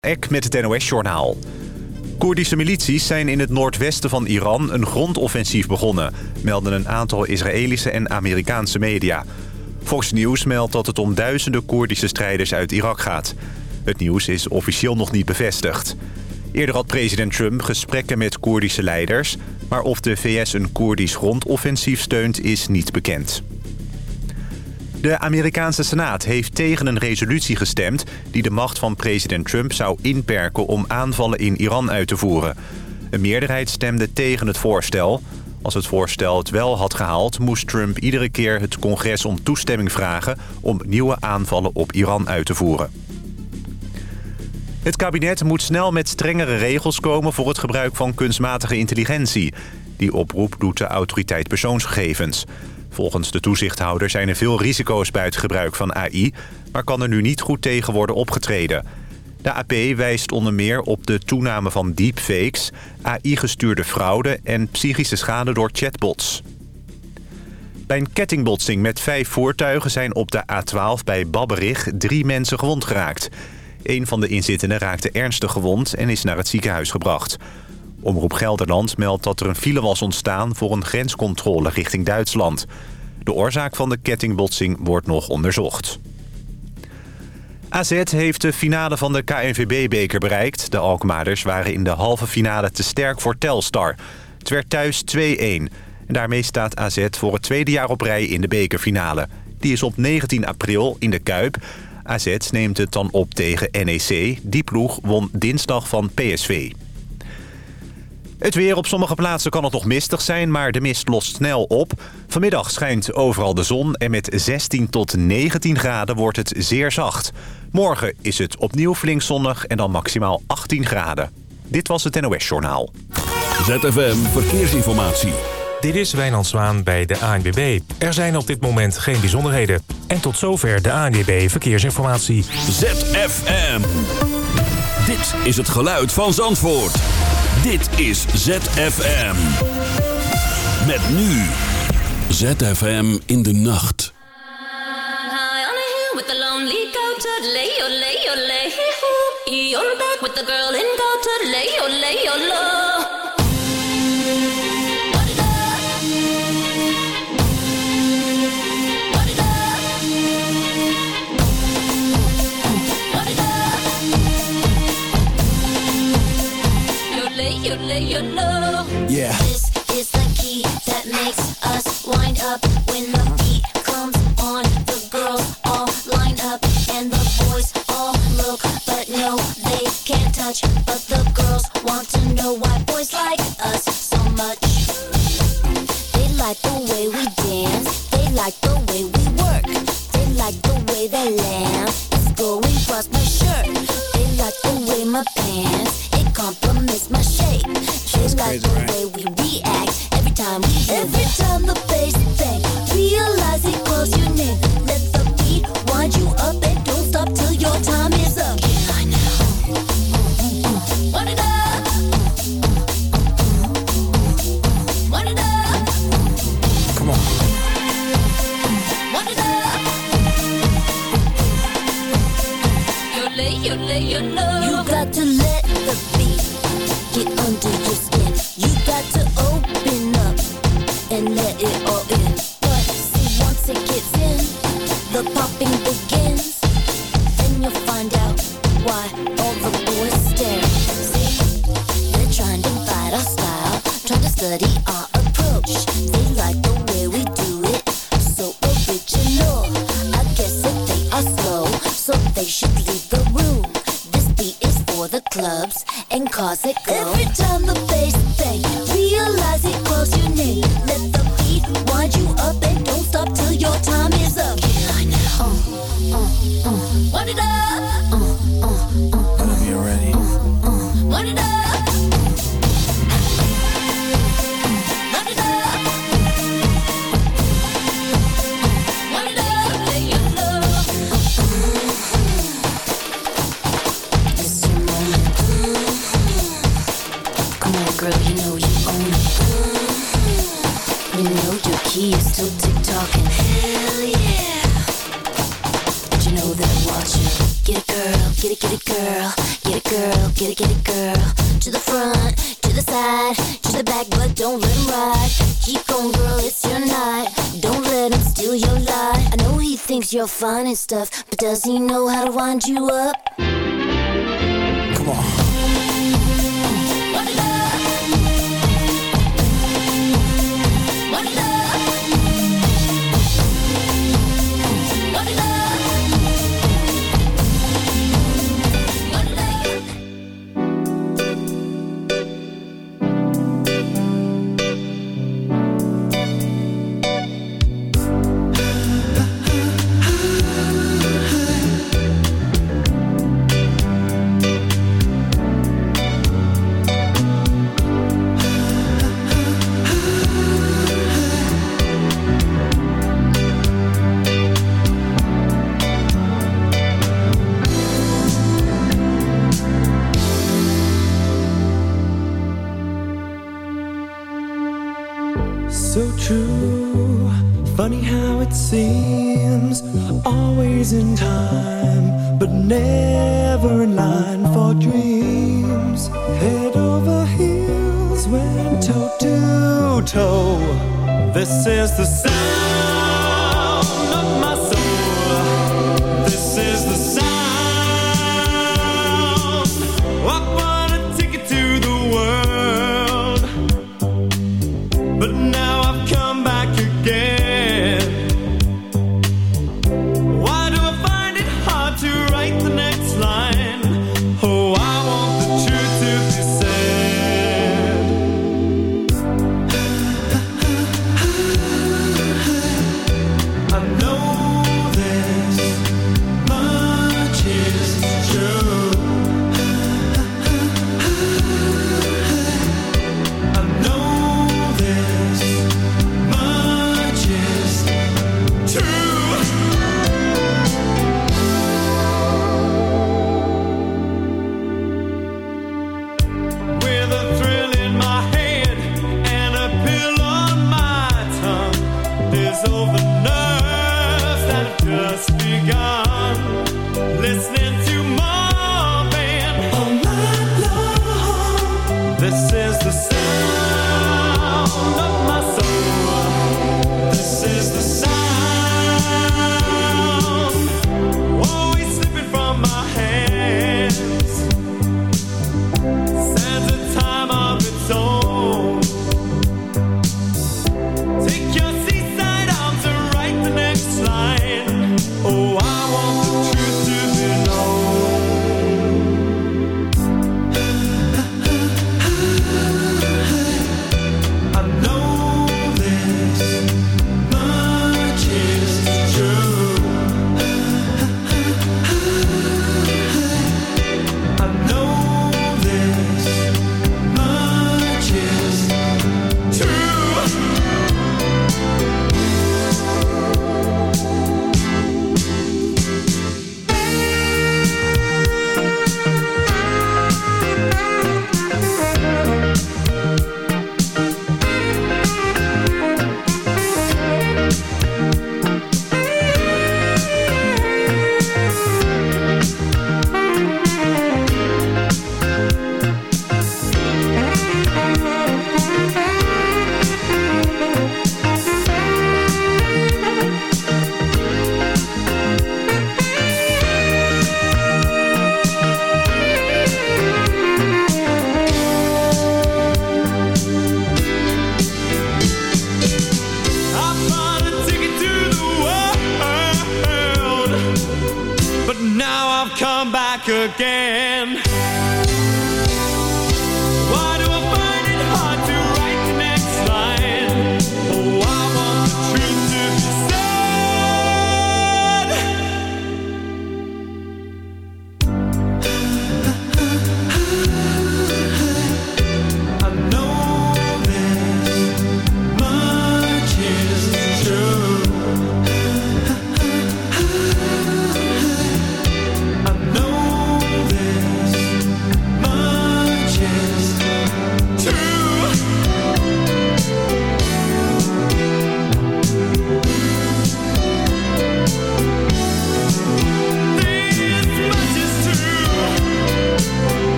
Ek met het NOS-journaal. Koerdische milities zijn in het noordwesten van Iran een grondoffensief begonnen... melden een aantal Israëlische en Amerikaanse media. Fox News meldt dat het om duizenden Koerdische strijders uit Irak gaat. Het nieuws is officieel nog niet bevestigd. Eerder had president Trump gesprekken met Koerdische leiders... maar of de VS een Koerdisch grondoffensief steunt is niet bekend. De Amerikaanse Senaat heeft tegen een resolutie gestemd... die de macht van president Trump zou inperken om aanvallen in Iran uit te voeren. Een meerderheid stemde tegen het voorstel. Als het voorstel het wel had gehaald... moest Trump iedere keer het congres om toestemming vragen... om nieuwe aanvallen op Iran uit te voeren. Het kabinet moet snel met strengere regels komen... voor het gebruik van kunstmatige intelligentie. Die oproep doet de autoriteit persoonsgegevens... Volgens de toezichthouder zijn er veel risico's bij het gebruik van AI... maar kan er nu niet goed tegen worden opgetreden. De AP wijst onder meer op de toename van deepfakes... AI-gestuurde fraude en psychische schade door chatbots. Bij een kettingbotsing met vijf voertuigen zijn op de A12 bij Babberich drie mensen gewond geraakt. Een van de inzittenden raakte ernstig gewond en is naar het ziekenhuis gebracht. Omroep Gelderland meldt dat er een file was ontstaan voor een grenscontrole richting Duitsland. De oorzaak van de kettingbotsing wordt nog onderzocht. AZ heeft de finale van de KNVB-beker bereikt. De Alkmaarders waren in de halve finale te sterk voor Telstar. Het werd thuis 2-1. En daarmee staat AZ voor het tweede jaar op rij in de bekerfinale. Die is op 19 april in de Kuip. AZ neemt het dan op tegen NEC. Die ploeg won dinsdag van PSV. Het weer op sommige plaatsen kan het nog mistig zijn, maar de mist lost snel op. Vanmiddag schijnt overal de zon en met 16 tot 19 graden wordt het zeer zacht. Morgen is het opnieuw flink zonnig en dan maximaal 18 graden. Dit was het NOS Journaal. ZFM Verkeersinformatie. Dit is Wijnand Zwaan bij de ANWB. Er zijn op dit moment geen bijzonderheden. En tot zover de ANWB Verkeersinformatie. ZFM. Dit is het geluid van Zandvoort. Dit is ZFM. Met nu. ZFM in de nacht. with the lonely goat lay yo lay yo lay You're back with the girl in goat lay yo lay low You your low. Yeah. This is the key that makes us wind up when the beat comes on. The girls all line up and the boys all look, but no, they can't touch. But the girls want to know why boys like us so much. They like the way we dance. They like the way we work. They like the way that lamb It's going across my shirt. They like the way my pants it compliments. They like the way we react every time we hear Every time the bass bang, realize it calls your name. Let the beat wind you up and don't stop till your time is up. Stuff, the sound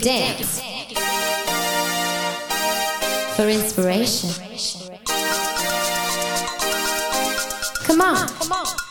dance for inspiration. Come on.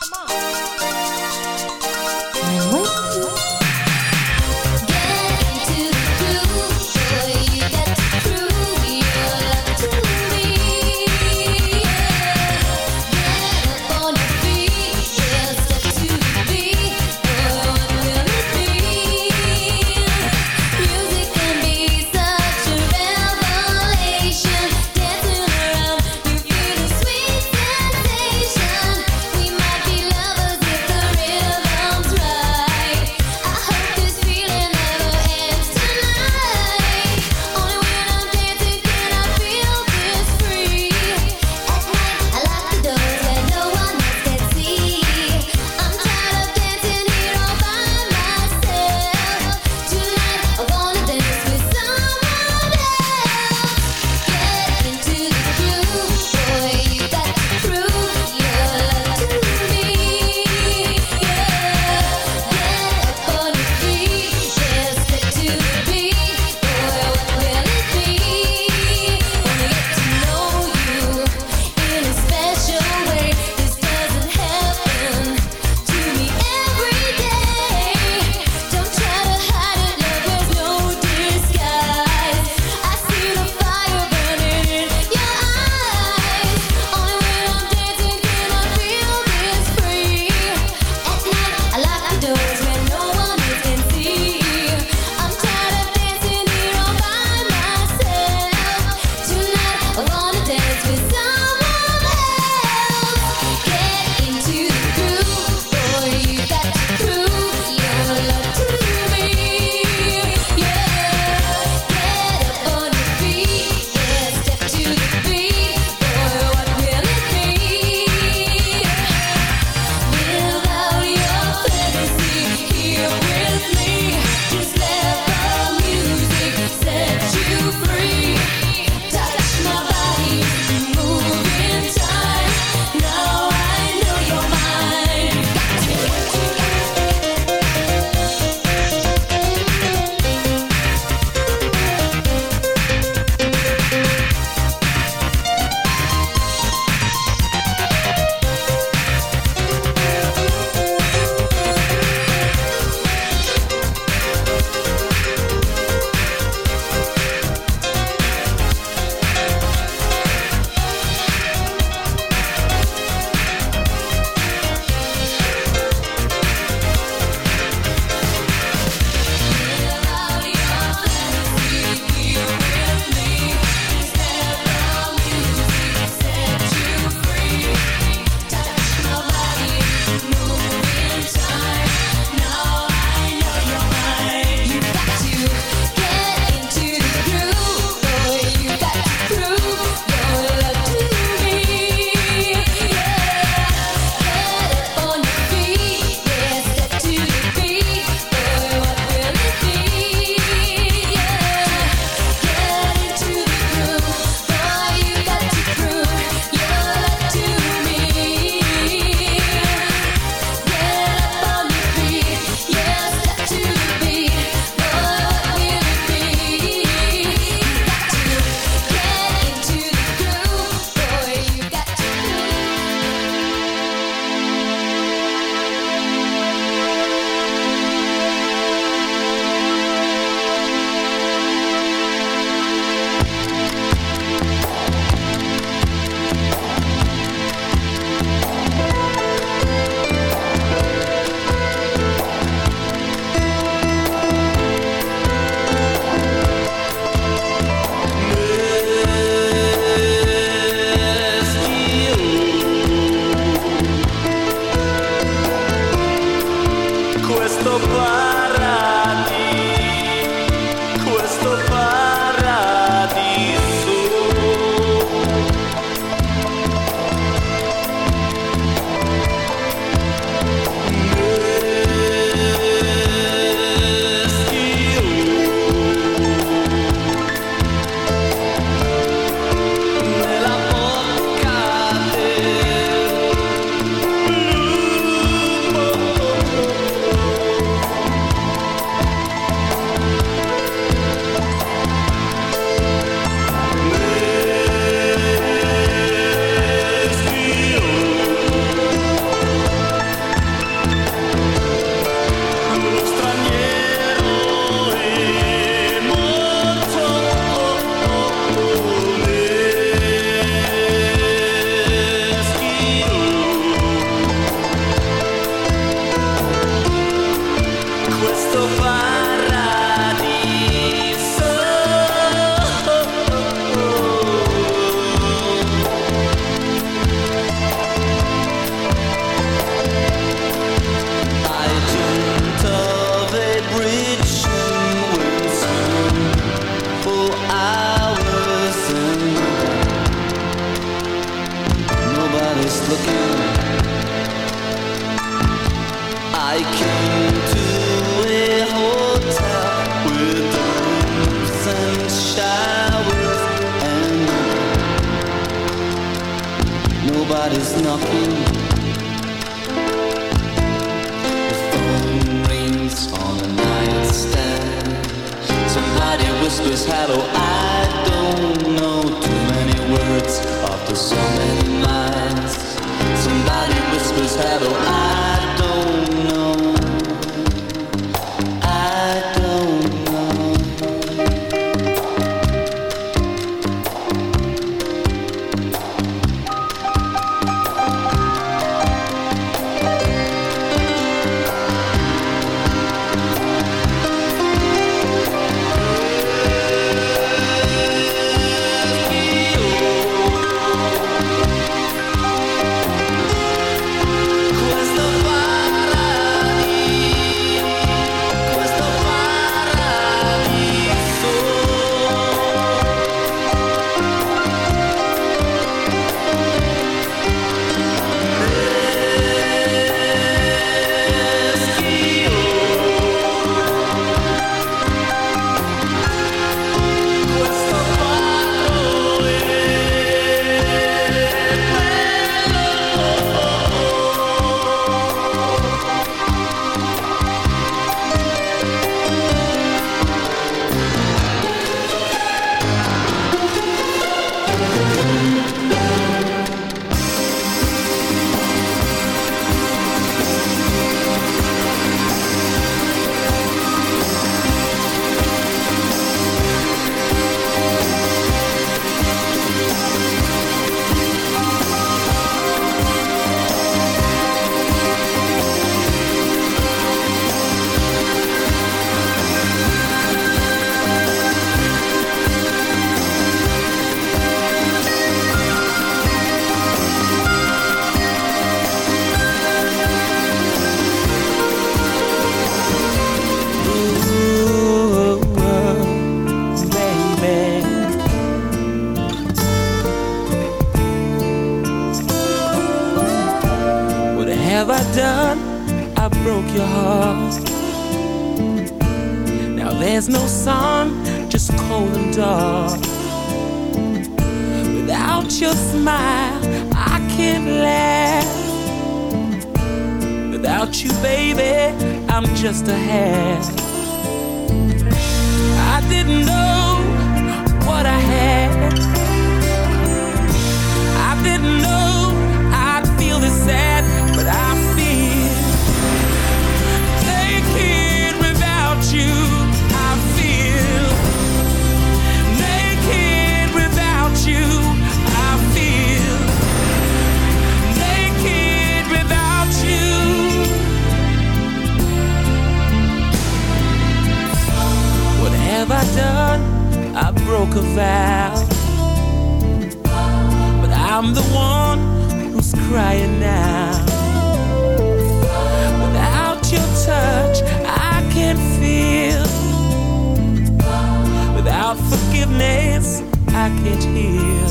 emptiness I can't heal.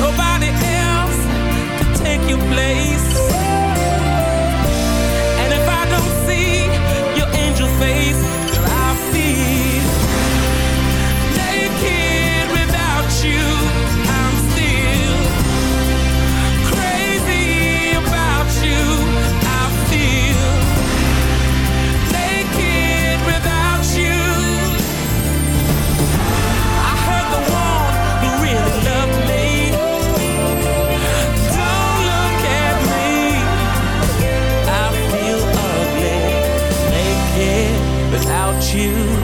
Nobody else can take your place. you.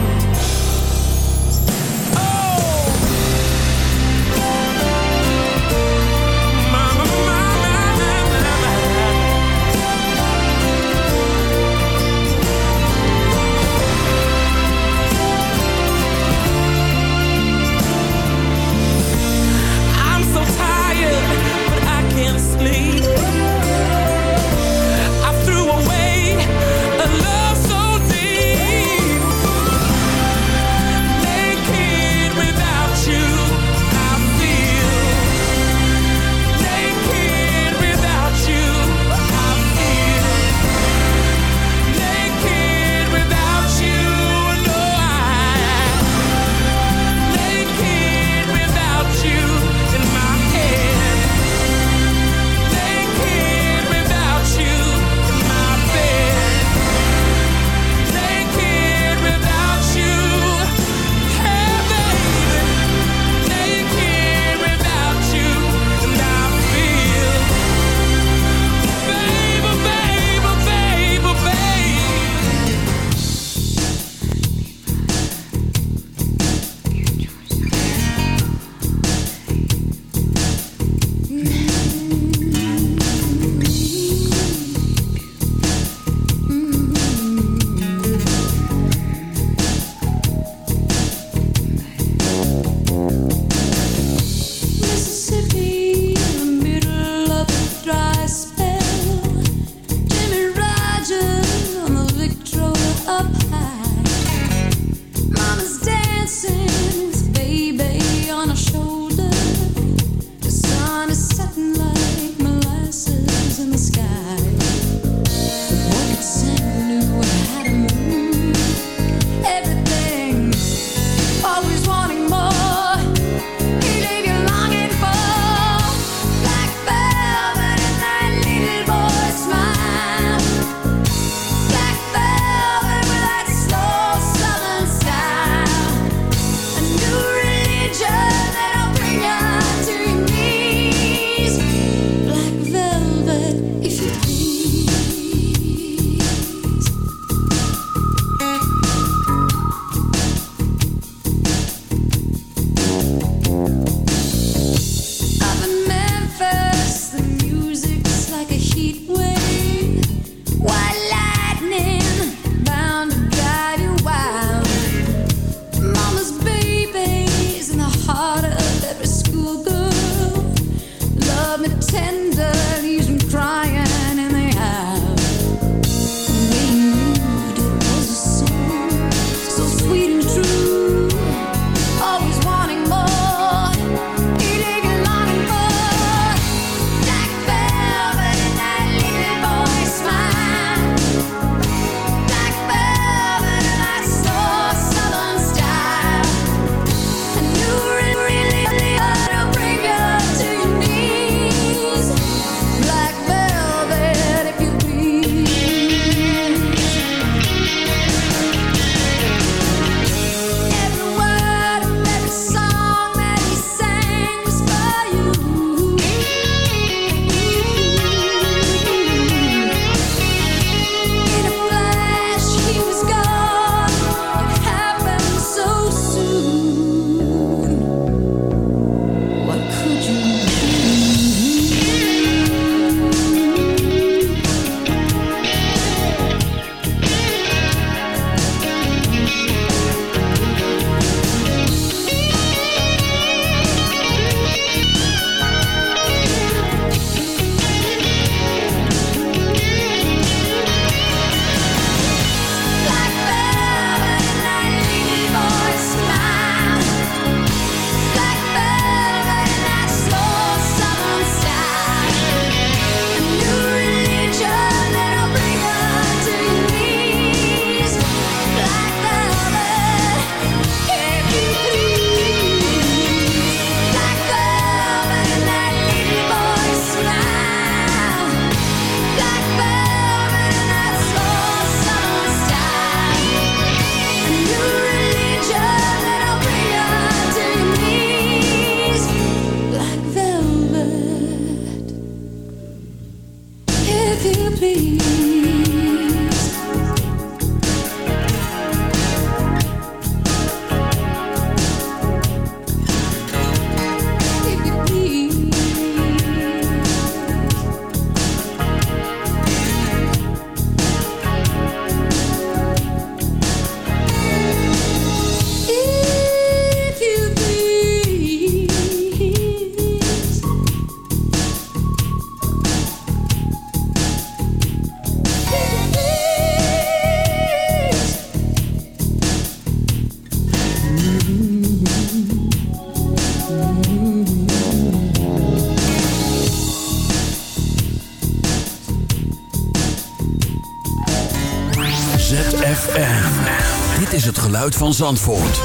Van Zandvoort.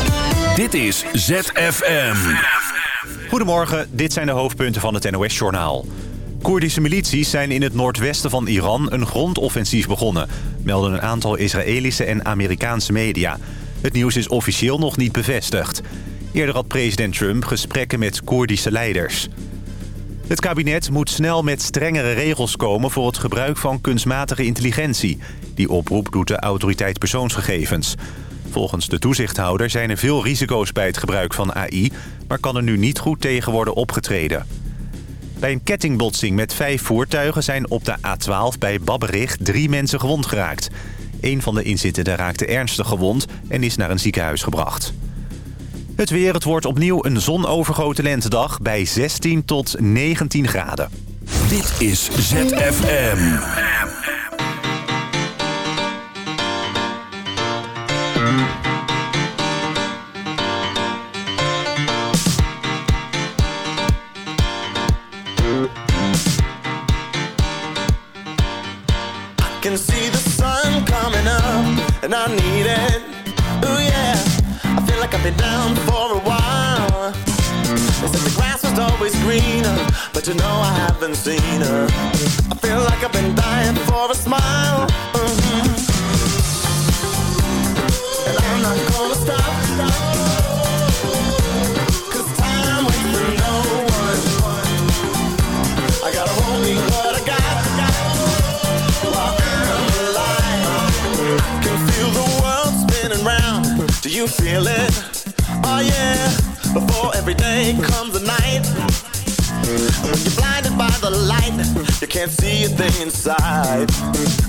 Dit is ZFM. Goedemorgen, dit zijn de hoofdpunten van het NOS-journaal. Koerdische milities zijn in het noordwesten van Iran een grondoffensief begonnen... melden een aantal Israëlische en Amerikaanse media. Het nieuws is officieel nog niet bevestigd. Eerder had president Trump gesprekken met Koerdische leiders. Het kabinet moet snel met strengere regels komen... voor het gebruik van kunstmatige intelligentie. Die oproep doet de autoriteit persoonsgegevens. Volgens de toezichthouder zijn er veel risico's bij het gebruik van AI... maar kan er nu niet goed tegen worden opgetreden. Bij een kettingbotsing met vijf voertuigen zijn op de A12 bij Babberich drie mensen gewond geraakt. Een van de inzittenden raakte ernstig gewond en is naar een ziekenhuis gebracht. Het weer, het wordt opnieuw een zonovergoten lentedag bij 16 tot 19 graden. Dit is ZFM. And I need it. Ooh yeah, I feel like I've been down for a while. They said the grass was always greener, but you know I haven't seen her. I feel like I've been dying for a smile. Mhm. And I'm not gonna stop. Cause you feel it? Oh yeah. Before every day comes a night. When you're blinded by the light, you can't see a thing inside.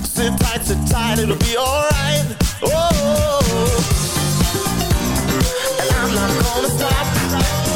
Sit tight, sit tight, it'll be alright. Oh, and I'm not gonna stop.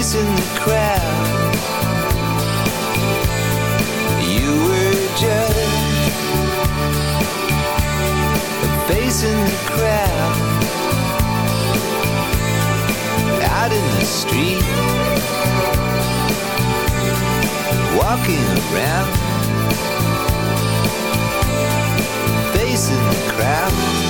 In the crowd. You were just a face in the crowd. Out in the street, walking around, facing the crowd.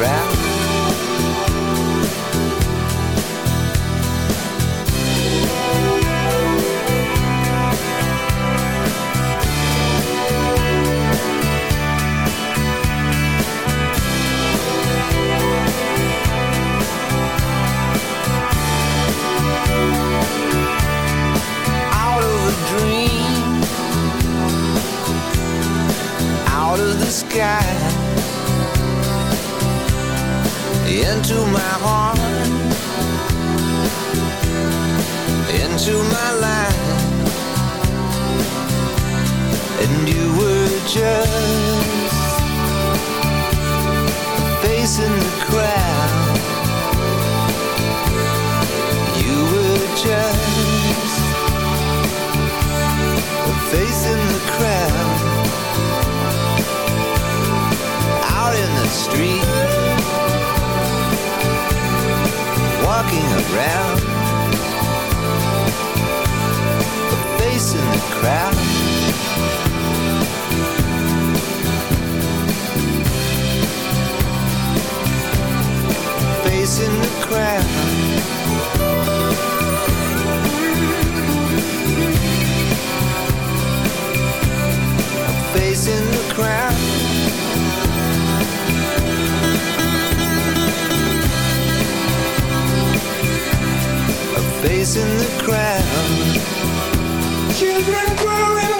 crowd out of a dream, out of the sky, into my heart, into my life, walking a face in the crowd. Face in the crowd. Face in the crowd. In the crowd. Children growing,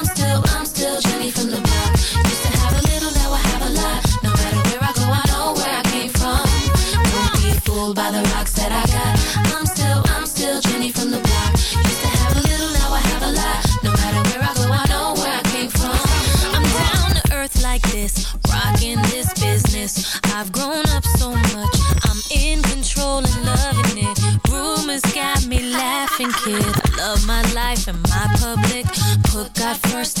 that first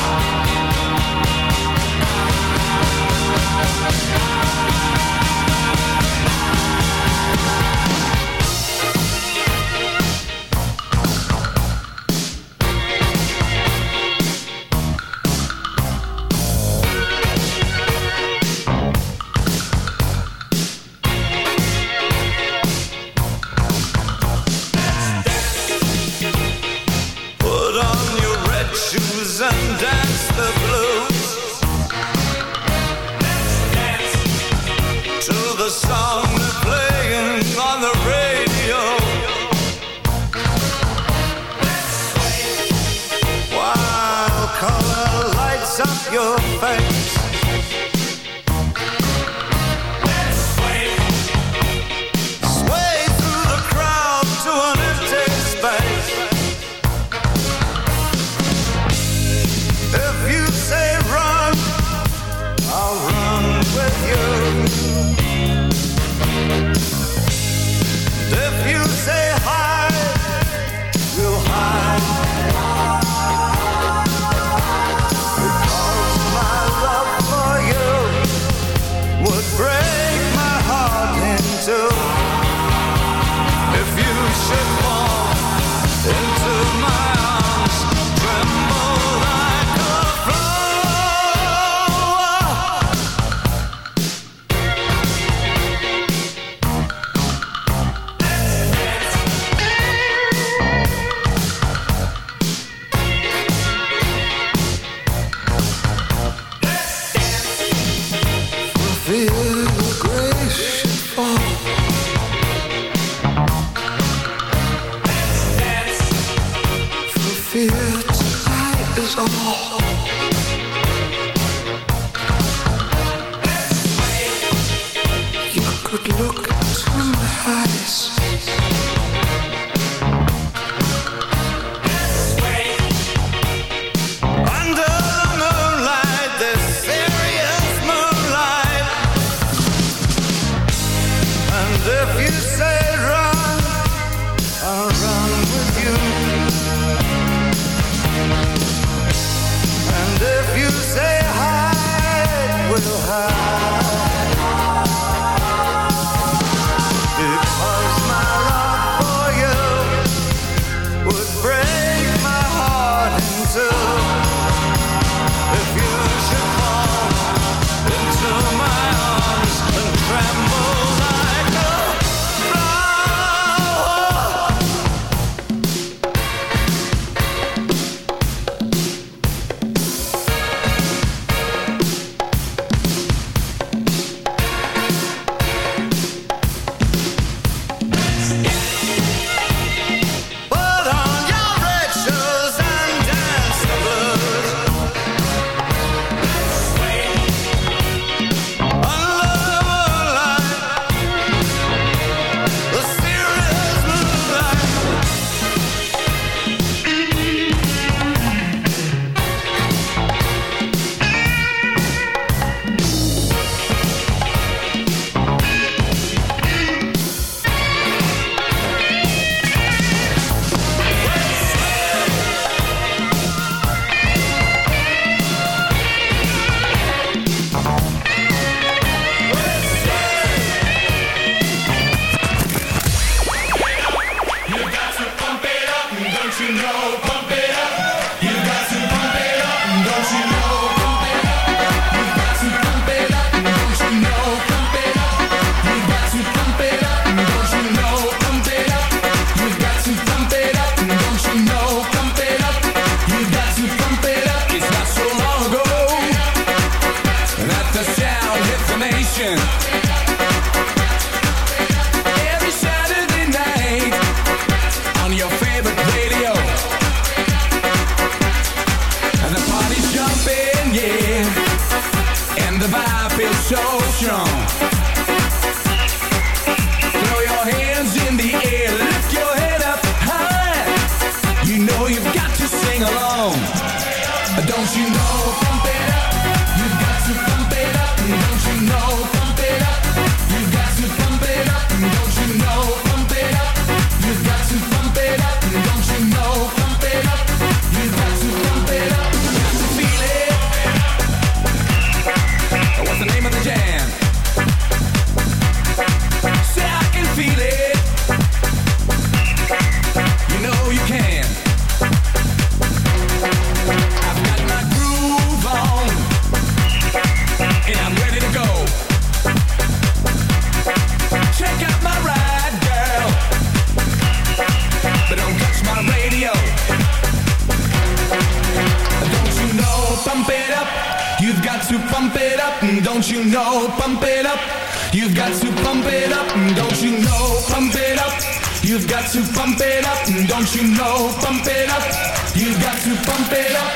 To pump it up.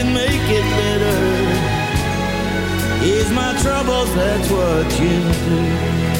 can make it better. Ease my troubles, that's what you do.